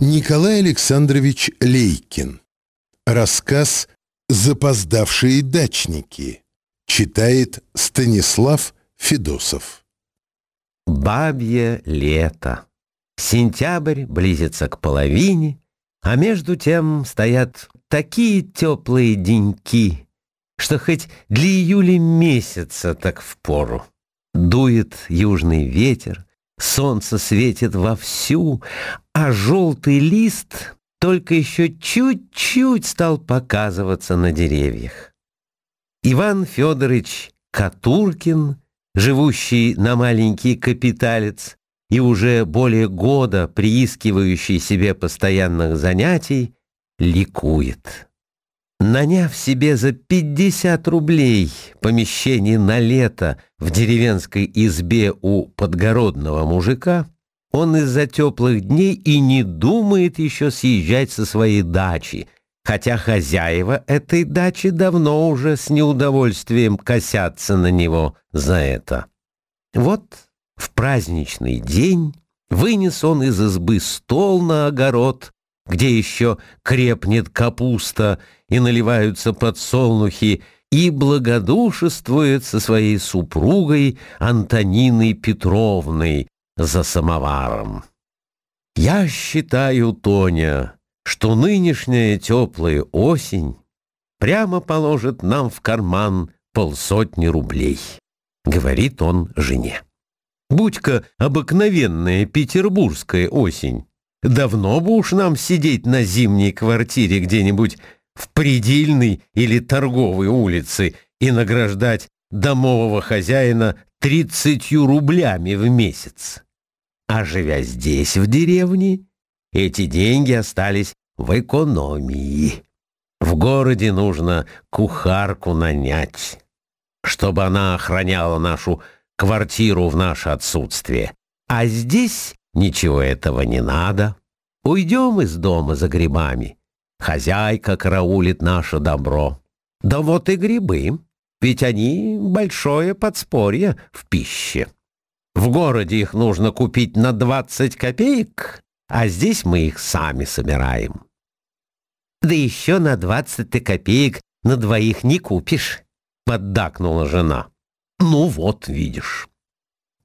Николай Александрович Лейкин. Рассказ «Запоздавшие дачники». Читает Станислав Федосов. Бабье лето. Сентябрь близится к половине, а между тем стоят такие теплые деньки, что хоть для июля месяца так впору. Дует южный ветер, солнце светит вовсю, а желтый лист только еще чуть-чуть стал показываться на деревьях. Иван Федорович Катуркин, живущий на маленький капиталец и уже более года приискивающий себе постоянных занятий, ликует. Наняв себе за 50 рублей помещение на лето в деревенской избе у подгородного мужика, он из-за теплых дней и не думает еще съезжать со своей дачи, хотя хозяева этой дачи давно уже с неудовольствием косятся на него за это. Вот в праздничный день вынес он из избы стол на огород, где еще крепнет капуста и наливаются подсолнухи, и благодушествует со своей супругой Антониной Петровной за самоваром. Я считаю, Тоня, что нынешняя теплая осень прямо положит нам в карман полсотни рублей, говорит он жене. Будь-ка обыкновенная петербургская осень, Давно бы уж нам сидеть на зимней квартире где-нибудь в предельной или торговой улице и награждать домового хозяина тридцатью рублями в месяц. А живя здесь, в деревне, эти деньги остались в экономии. В городе нужно кухарку нанять, чтобы она охраняла нашу квартиру в наше отсутствие. А здесь Ничего этого не надо. Уйдем из дома за грибами. Хозяйка караулит наше добро. Да вот и грибы, ведь они большое подспорье в пище. В городе их нужно купить на 20 копеек, а здесь мы их сами собираем. Да еще на 20 копеек на двоих не купишь, поддакнула жена. Ну вот, видишь.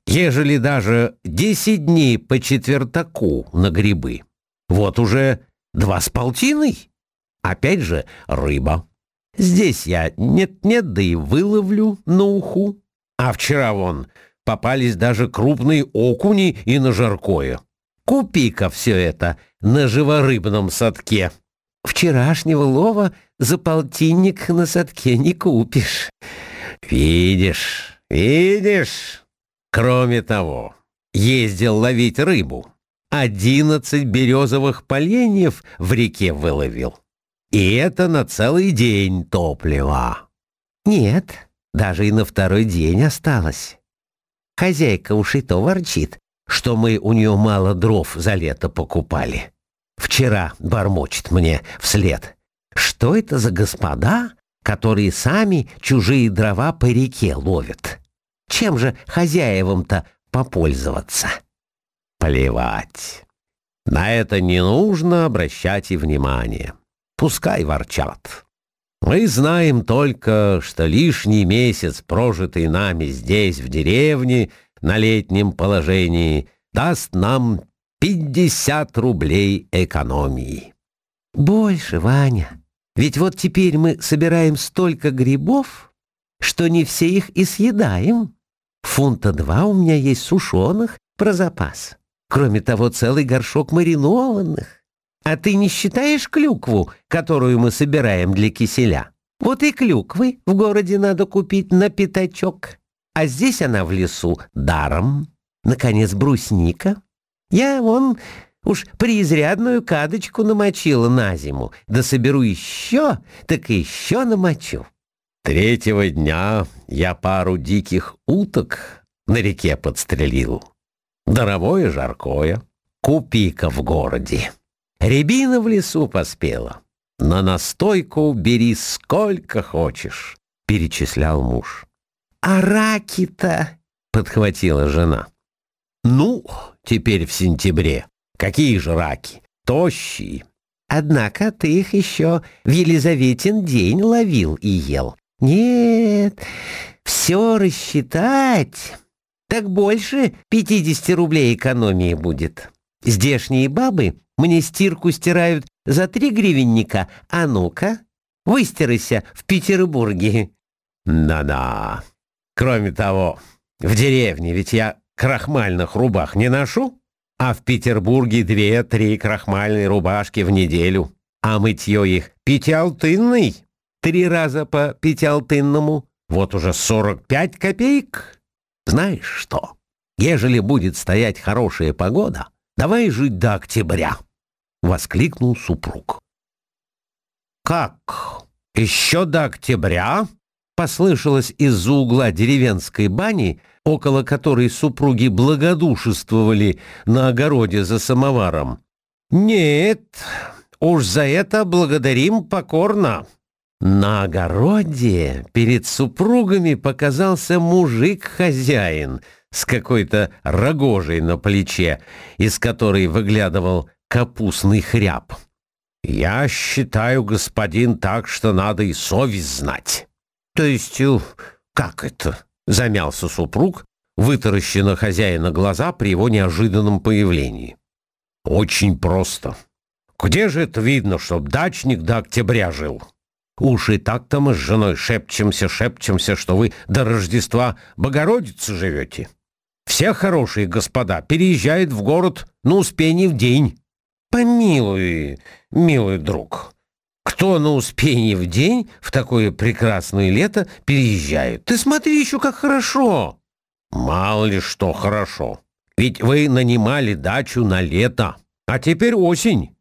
Ежели даже десять дней по четвертаку на грибы, вот уже два с полтиной. Опять же рыба. Здесь я нет-нет, да и выловлю на уху. А вчера вон попались даже крупные окуни и на жаркое. Купи-ка все это на живорыбном садке. Вчерашнего лова за полтинник на садке не купишь. Видишь, видишь, Кроме того, ездил ловить рыбу. Одиннадцать березовых поленьев в реке выловил. И это на целый день топлива. Нет, даже и на второй день осталось. Хозяйка уж и то ворчит, что мы у нее мало дров за лето покупали. Вчера бормочет мне вслед. Что это за господа, которые сами чужие дрова по реке ловят? Чем же хозяевам-то попользоваться? Плевать. На это не нужно обращать и внимание. Пускай ворчат. Мы знаем только, что лишний месяц, прожитый нами здесь, в деревне, на летнем положении, даст нам 50 рублей экономии. Больше, Ваня. Ведь вот теперь мы собираем столько грибов, что не все их и съедаем. Фунта два у меня есть сушеных про запас. Кроме того, целый горшок маринованных. А ты не считаешь клюкву, которую мы собираем для киселя? Вот и клюквы в городе надо купить на пятачок. А здесь она в лесу даром. Наконец, брусника. Я вон уж преизрядную кадочку намочила на зиму. Да соберу еще, так еще намочу. Третьего дня я пару диких уток на реке подстрелил. Даровое жаркое. Купи-ка в городе. Рябина в лесу поспела. На настойку бери сколько хочешь, перечислял муж. А раки-то, подхватила жена. Ну, теперь в сентябре. Какие же раки? тощий. Однако ты их еще в Елизаветин день ловил и ел. Нет, все рассчитать, так больше 50 рублей экономии будет. Здешние бабы мне стирку стирают за три гривенника, а ну-ка, выстирайся в Петербурге. Да-да. Кроме того, в деревне ведь я крахмальных рубах не ношу, а в Петербурге две-три крахмальные рубашки в неделю, а мытье их пятиалтынный, три раза по пятиалтынному, вот уже сорок пять копеек. Знаешь что, ежели будет стоять хорошая погода, давай жить до октября, — воскликнул супруг. «Как? Еще до октября?» послышалось из-за угла деревенской бани, около которой супруги благодушествовали на огороде за самоваром. «Нет, уж за это благодарим покорно». На огороде перед супругами показался мужик-хозяин с какой-то рогожей на плече, из которой выглядывал капустный хряб. «Я считаю, господин, так, что надо и совесть знать». «То есть, э, как это?» — замялся супруг, вытаращив на хозяина глаза при его неожиданном появлении. «Очень просто. Где же это видно, чтоб дачник до октября жил? Уж и так-то мы с женой шепчемся, шепчемся, что вы до Рождества Богородицы живете. Все хорошие господа переезжают в город на успение в день. Помилуй, милый друг, кто на Успенье в день в такое прекрасное лето переезжает? Ты смотри еще, как хорошо!» «Мало ли что хорошо. Ведь вы нанимали дачу на лето, а теперь осень.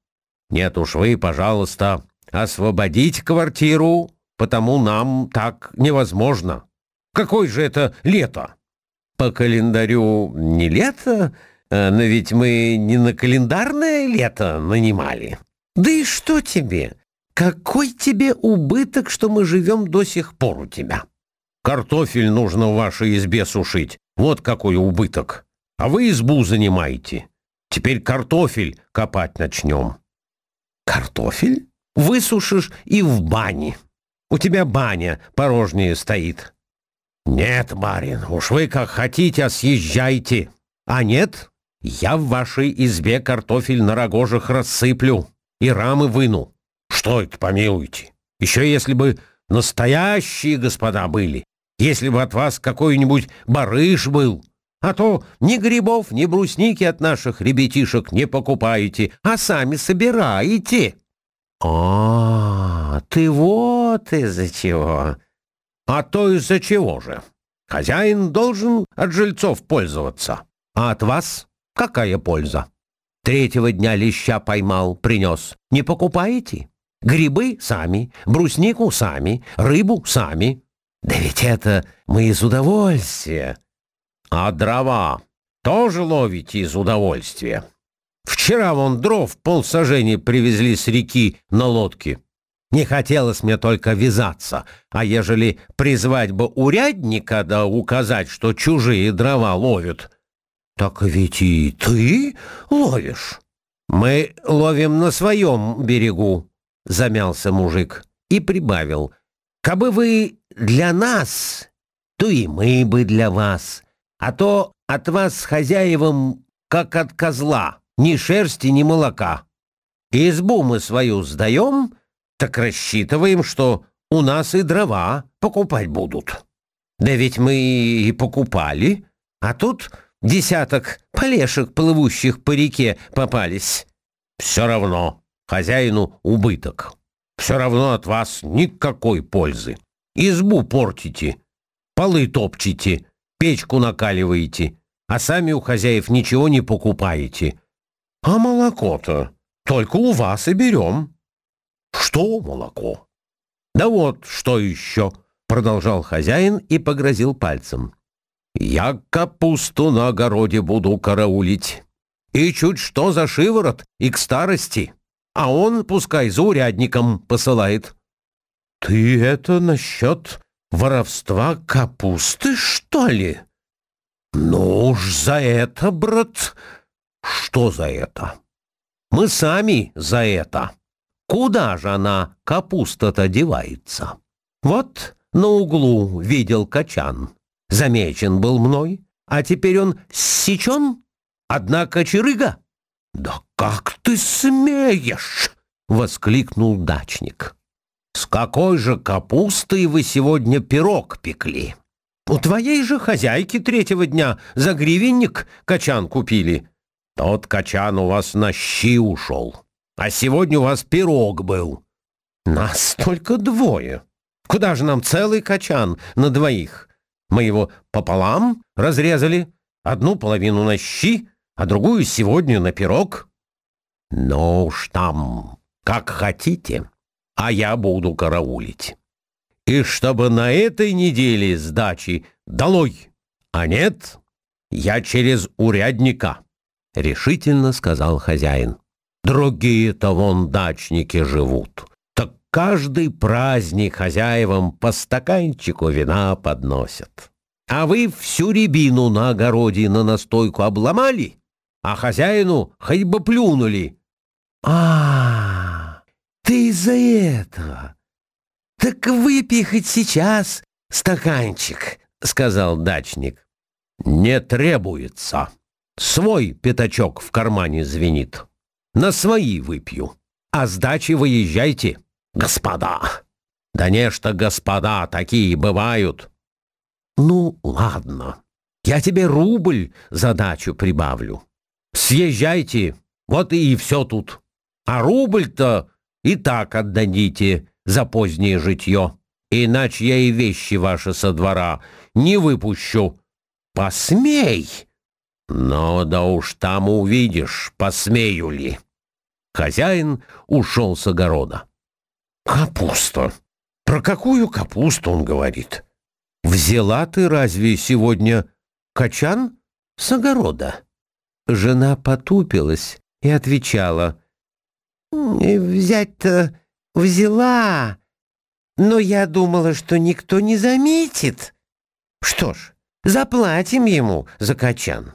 Нет уж вы, пожалуйста, освободите квартиру, потому нам так невозможно. Какое же это лето?» «По календарю не лето, э, но ведь мы не на календарное лето нанимали. Да и что тебе?» Какой тебе убыток, что мы живем до сих пор у тебя? Картофель нужно в вашей избе сушить. Вот какой убыток. А вы избу занимаете. Теперь картофель копать начнем. Картофель? Высушишь и в бане. У тебя баня порожняя стоит. Нет, барин, уж вы как хотите, а съезжайте. А нет, я в вашей избе картофель на рогожах рассыплю и рамы выну. Что это, помилуйте? Еще если бы настоящие господа были, если бы от вас какой-нибудь барыш был, а то ни грибов, ни брусники от наших ребятишек не покупаете, а сами собираете. А, ты вот из-за чего. А то из-за чего же? Хозяин должен от жильцов пользоваться. А от вас какая польза? Третьего дня леща поймал, принес. Не покупаете? Грибы сами, бруснику сами, рыбу сами. Да ведь это мы из удовольствия. А дрова тоже ловите из удовольствия. Вчера вон дров полсажения привезли с реки на лодке. Не хотелось мне только вязаться, а ежели призвать бы урядника да указать, что чужие дрова ловят, так ведь и ты ловишь. Мы ловим на своем берегу, — замялся мужик и прибавил. «Кабы вы для нас, то и мы бы для вас, а то от вас с хозяевам, как от козла, ни шерсти, ни молока. Избу мы свою сдаем, так рассчитываем, что у нас и дрова покупать будут. Да ведь мы и покупали, а тут десяток полешек, плывущих по реке, попались. Все равно хозяину убыток. Все равно от вас никакой пользы. Избу портите, полы топчете, печку накаливаете, а сами у хозяев ничего не покупаете. А молоко-то только у вас и берем. Что молоко? Да вот, что еще, продолжал хозяин и погрозил пальцем. Я капусту на огороде буду караулить. И чуть что за шиворот и к старости а он пускай за урядником посылает. Ты это насчет воровства капусты, что ли? Ну уж за это, брат. Что за это? Мы сами за это. Куда же она, капуста-то, девается? Вот на углу видел качан. Замечен был мной, а теперь он сечен, однако черыга. «Да как ты смеешь!» — воскликнул дачник. «С какой же капустой вы сегодня пирог пекли?» «У твоей же хозяйки третьего дня за гривенник качан купили». «Тот качан у вас на щи ушел, а сегодня у вас пирог был». «Нас только двое. Куда же нам целый качан на двоих? Мы его пополам разрезали, одну половину на щи, а другую сегодня на пирог». «Ну уж там, как хотите, а я буду караулить» и чтобы на этой неделе сдачи долой, а нет, я через урядника, — решительно сказал хозяин. Другие-то вон дачники живут, так каждый праздник хозяевам по стаканчику вина подносят. А вы всю рябину на огороде на настойку обломали, а хозяину хоть бы плюнули. А, ты из-за этого «Так выпей хоть сейчас стаканчик», — сказал дачник. «Не требуется. Свой пятачок в кармане звенит. На свои выпью. А с дачи выезжайте, господа». «Да нечто, господа, такие бывают». «Ну, ладно, я тебе рубль за дачу прибавлю. Съезжайте, вот и все тут. А рубль-то и так отдадите» за позднее житье, иначе я и вещи ваши со двора не выпущу. Посмей! Но да уж там увидишь, посмею ли. Хозяин ушел с огорода. Капуста. Про какую капусту он говорит? Взяла ты разве сегодня качан с огорода? Жена потупилась и отвечала. «Взять-то взяла, но я думала, что никто не заметит. Что ж, заплатим ему за качан.